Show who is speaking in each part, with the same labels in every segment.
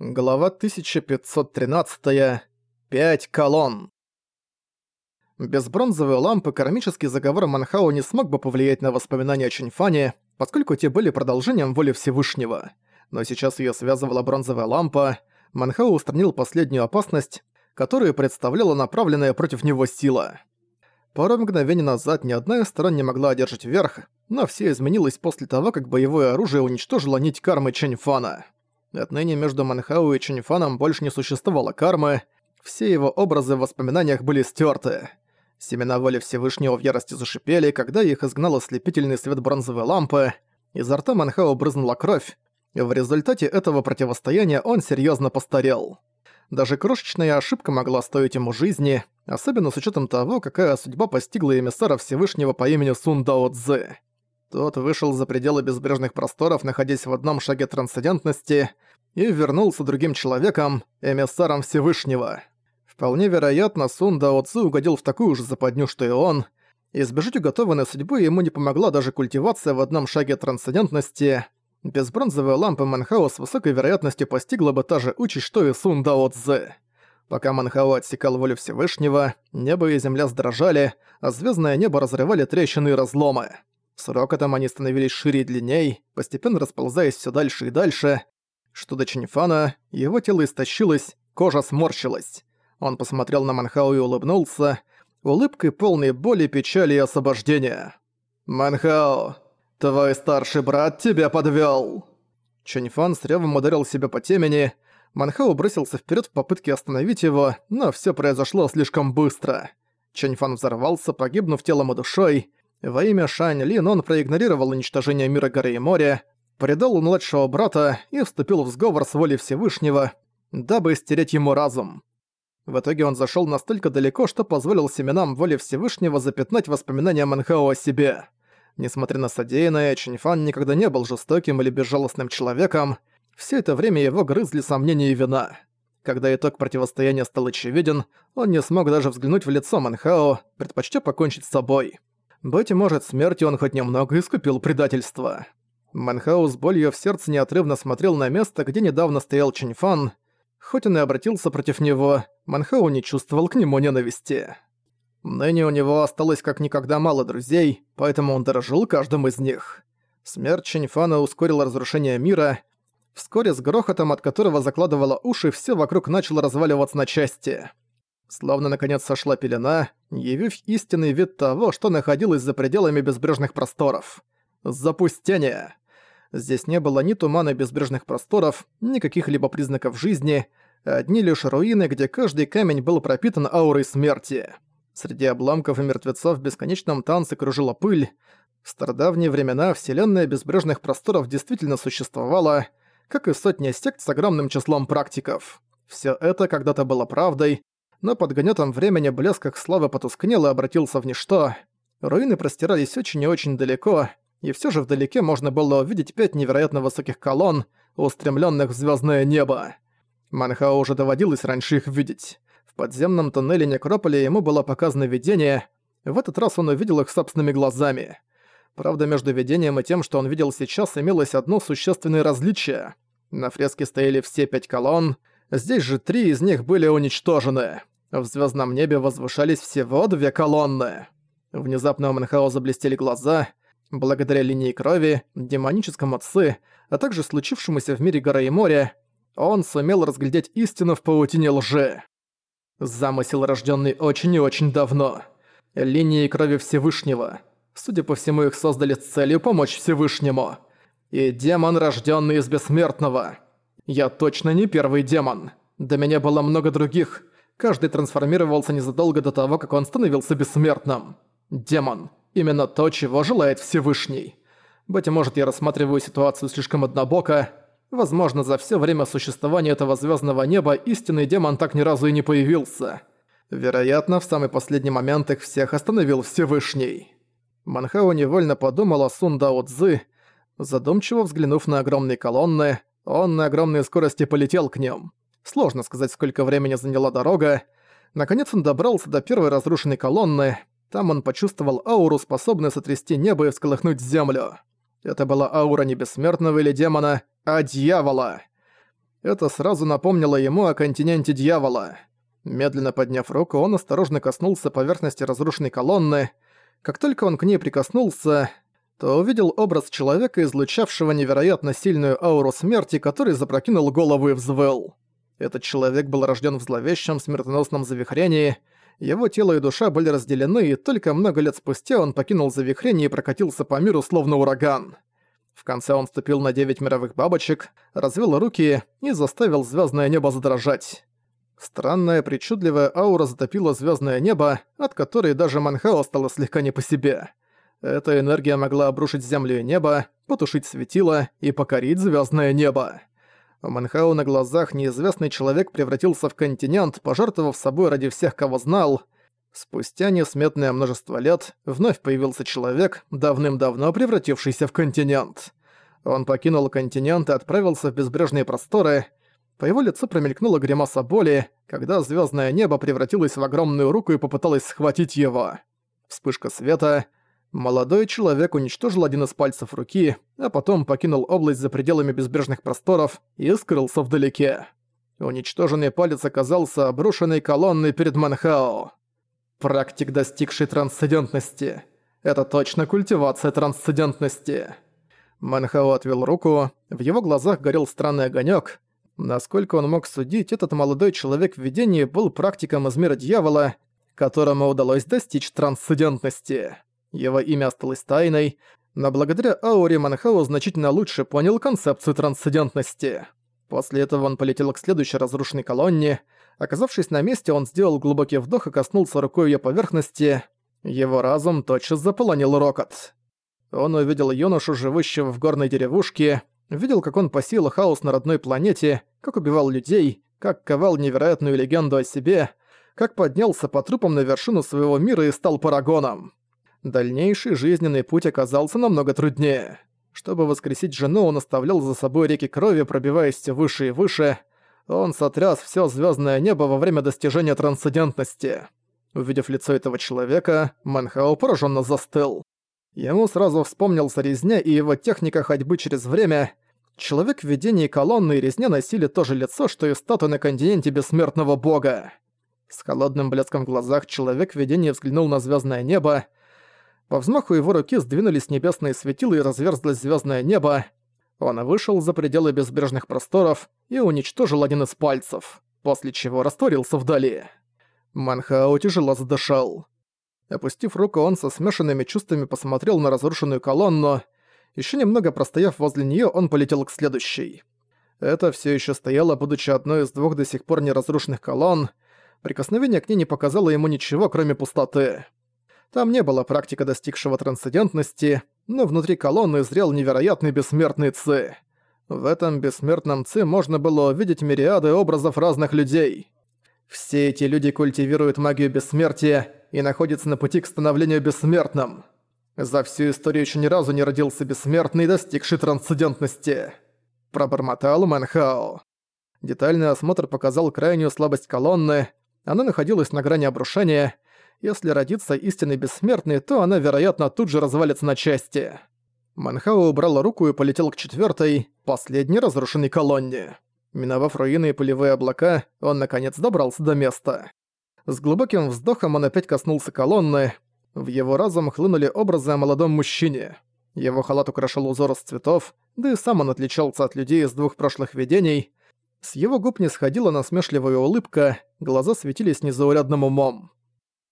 Speaker 1: Глава 1513. Пять колонн. Без бронзовой лампы кармический заговор Манхао не смог бы повлиять на воспоминания о Чиньфане, поскольку те были продолжением воли Всевышнего. Но сейчас ее связывала бронзовая лампа, Манхао устранил последнюю опасность, которую представляла направленная против него сила. Пару мгновений назад ни одна из сторон не могла одержать верх, но все изменилось после того, как боевое оружие уничтожило нить кармы Чиньфана. Отныне между Манхау и Чиньфаном больше не существовало кармы, все его образы в воспоминаниях были стерты. Семена воли Всевышнего в ярости зашипели, когда их изгнал ослепительный свет бронзовой лампы, изо рта Манхау брызнула кровь, и в результате этого противостояния он серьезно постарел. Даже крошечная ошибка могла стоить ему жизни, особенно с учетом того, какая судьба постигла эмиссара Всевышнего по имени Сун Дао Цзы. Тот вышел за пределы безбрежных просторов, находясь в одном шаге трансцендентности, и вернулся другим человеком, эмиссаром Всевышнего. Вполне вероятно, Сун Дао Цзы угодил в такую же западню, что и он. Избежать уготованной судьбы ему не помогла даже культивация в одном шаге трансцендентности. Без бронзовой лампы Манхао с высокой вероятностью постигла бы та же участь, что и Сун Дао Цзы. Пока Манхао отсекал волю Всевышнего, небо и земля сдрожали, а звездное небо разрывали трещины и разломы. С рокотом они становились шире и длинней, постепенно расползаясь все дальше и дальше. Что до Чиньфана, его тело истощилось, кожа сморщилась. Он посмотрел на Манхау и улыбнулся, улыбкой полной боли, печали и освобождения. «Манхао, твой старший брат тебя подвёл!» Чиньфан с ревом ударил себя по темени. Манхао бросился вперед в попытке остановить его, но все произошло слишком быстро. Чиньфан взорвался, погибнув телом и душой. Во имя Шань Лин он проигнорировал уничтожение мира горы и моря, предал младшего брата и вступил в сговор с волей Всевышнего, дабы стереть ему разум. В итоге он зашел настолько далеко, что позволил семенам воли Всевышнего запятнать воспоминания Манхао о себе. Несмотря на содеянное, Чиньфан никогда не был жестоким или безжалостным человеком, все это время его грызли сомнения и вина. Когда итог противостояния стал очевиден, он не смог даже взглянуть в лицо Манхао, предпочтя покончить с собой. Быть может, смертью он хоть немного искупил предательство. Манхау с болью в сердце неотрывно смотрел на место, где недавно стоял Чиньфан. Хоть он и обратился против него, Манхау не чувствовал к нему ненависти. Ныне у него осталось как никогда мало друзей, поэтому он дорожил каждым из них. Смерть Чиньфана ускорила разрушение мира. Вскоре с грохотом, от которого закладывало уши, все вокруг начало разваливаться на части. Словно наконец сошла пелена, явив истинный вид того, что находилось за пределами безбрежных просторов. Запустение. Здесь не было ни тумана безбрежных просторов, ни каких-либо признаков жизни, одни лишь руины, где каждый камень был пропитан аурой смерти. Среди обломков и мертвецов в бесконечном танце кружила пыль. В стародавние времена вселенная безбрежных просторов действительно существовала, как и сотни сект с огромным числом практиков. Все это когда-то было правдой, но под гнетом времени блеск их славы потускнел и обратился в ничто. Руины простирались очень и очень далеко, и все же вдалеке можно было увидеть пять невероятно высоких колонн, устремленных в звездное небо. Манхао уже доводилось раньше их видеть. В подземном туннеле Некрополя ему было показано видение. В этот раз он увидел их собственными глазами. Правда, между видением и тем, что он видел сейчас, имелось одно существенное различие. На фреске стояли все пять колонн, здесь же три из них были уничтожены. В звездном небе возвышались всего две колонны. Внезапно у Манхао заблестели глаза. Благодаря линии крови, демоническому отцы, а также случившемуся в мире горы и моря, он сумел разглядеть истину в паутине лжи. Замысел, рожденный очень и очень давно. Линии крови Всевышнего. Судя по всему, их создали с целью помочь Всевышнему. И демон, рожденный из бессмертного. Я точно не первый демон. До меня было много других, Каждый трансформировался незадолго до того, как он становился бессмертным. Демон. Именно то, чего желает Всевышний. Быть может, я рассматриваю ситуацию слишком однобоко. Возможно, за все время существования этого звездного неба истинный демон так ни разу и не появился. Вероятно, в самый последний момент их всех остановил Всевышний. Манхао невольно подумал о Сун Дао Цзы. Задумчиво взглянув на огромные колонны, он на огромной скорости полетел к ним. Сложно сказать, сколько времени заняла дорога. Наконец он добрался до первой разрушенной колонны. Там он почувствовал ауру, способную сотрясти небо и всколыхнуть землю. Это была аура не бессмертного или демона, а дьявола. Это сразу напомнило ему о континенте дьявола. Медленно подняв руку, он осторожно коснулся поверхности разрушенной колонны. Как только он к ней прикоснулся, то увидел образ человека, излучавшего невероятно сильную ауру смерти, который запрокинул голову и взвыл. Этот человек был рожден в зловещем смертоносном завихрении, его тело и душа были разделены, и только много лет спустя он покинул завихрение и прокатился по миру словно ураган. В конце он ступил на девять мировых бабочек, развел руки и заставил звездное небо задрожать. Странная, причудливая аура затопила звездное небо, от которой даже Манхао стало слегка не по себе. Эта энергия могла обрушить землю и небо, потушить светило и покорить звездное небо. У Манхау на глазах неизвестный человек превратился в континент, пожертвовав собой ради всех, кого знал. Спустя несметное множество лет вновь появился человек, давным-давно превратившийся в континент. Он покинул континент и отправился в безбрежные просторы. По его лицу промелькнула гримаса боли, когда звездное небо превратилось в огромную руку и попыталось схватить его. Вспышка света — Молодой человек уничтожил один из пальцев руки, а потом покинул область за пределами безбрежных просторов и скрылся вдалеке. Уничтоженный палец оказался обрушенной колонной перед Манхао. Практик, достигший трансцендентности. Это точно культивация трансцендентности. Манхао отвел руку, в его глазах горел странный огонек. Насколько он мог судить, этот молодой человек в видении был практиком из мира дьявола, которому удалось достичь трансцендентности. Его имя осталось тайной, но благодаря ауре Манхау значительно лучше понял концепцию трансцендентности. После этого он полетел к следующей разрушенной колонне. Оказавшись на месте, он сделал глубокий вдох и коснулся рукой ее поверхности. Его разум тотчас заполонил рокот. Он увидел юношу, живущего в горной деревушке, видел, как он посеял хаос на родной планете, как убивал людей, как ковал невероятную легенду о себе, как поднялся по трупам на вершину своего мира и стал парагоном. Дальнейший жизненный путь оказался намного труднее. Чтобы воскресить жену, он оставлял за собой реки крови, пробиваясь все выше и выше. Он сотряс все звездное небо во время достижения трансцендентности. Увидев лицо этого человека, Манхао пораженно застыл. Ему сразу вспомнился резня и его техника ходьбы через время. Человек в видении колонны и резня носили то же лицо, что и статуя на континенте бессмертного бога. С холодным блеском в глазах человек в видении взглянул на звездное небо, по взмаху его руки сдвинулись небесные светила и разверзлось звездное небо. Он вышел за пределы безбрежных просторов и уничтожил один из пальцев, после чего растворился вдали. Манхао тяжело задышал. Опустив руку, он со смешанными чувствами посмотрел на разрушенную колонну. Еще немного простояв возле нее, он полетел к следующей. Это все еще стояло, будучи одной из двух до сих пор неразрушенных колонн. Прикосновение к ней не показало ему ничего, кроме пустоты. Там не было практика достигшего трансцендентности, но внутри колонны зрел невероятный бессмертный Ци. В этом бессмертном Ци можно было увидеть мириады образов разных людей. Все эти люди культивируют магию бессмертия и находятся на пути к становлению бессмертным. За всю историю еще ни разу не родился бессмертный, достигший трансцендентности. Пробормотал Мэнхао. Детальный осмотр показал крайнюю слабость колонны. Она находилась на грани обрушения, если родится истинный бессмертный, то она, вероятно, тут же развалится на части. Манхао убрал руку и полетел к четвертой, последней разрушенной колонне. Миновав руины и пылевые облака, он наконец добрался до места. С глубоким вздохом он опять коснулся колонны. В его разум хлынули образы о молодом мужчине. Его халат украшал узор из цветов, да и сам он отличался от людей из двух прошлых видений. С его губ не сходила насмешливая улыбка, глаза светились незаурядным умом.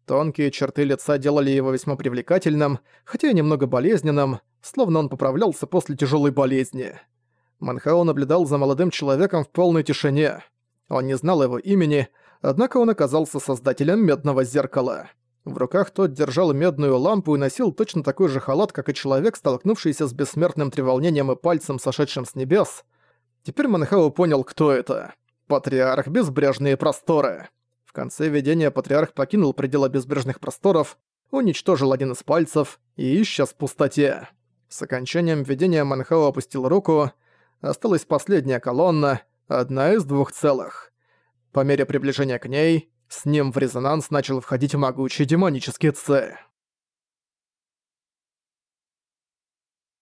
Speaker 1: Тонкие черты лица делали его весьма привлекательным, хотя и немного болезненным, словно он поправлялся после тяжелой болезни. Манхао наблюдал за молодым человеком в полной тишине. Он не знал его имени, однако он оказался создателем медного зеркала. В руках тот держал медную лампу и носил точно такой же халат, как и человек, столкнувшийся с бессмертным треволнением и пальцем, сошедшим с небес. Теперь Манхао понял, кто это. Патриарх Безбрежные Просторы конце видения патриарх покинул пределы безбрежных просторов, уничтожил один из пальцев и исчез в пустоте. С окончанием видения Манхао опустил руку, осталась последняя колонна, одна из двух целых. По мере приближения к ней, с ним в резонанс начал входить могучий демонический Цэ.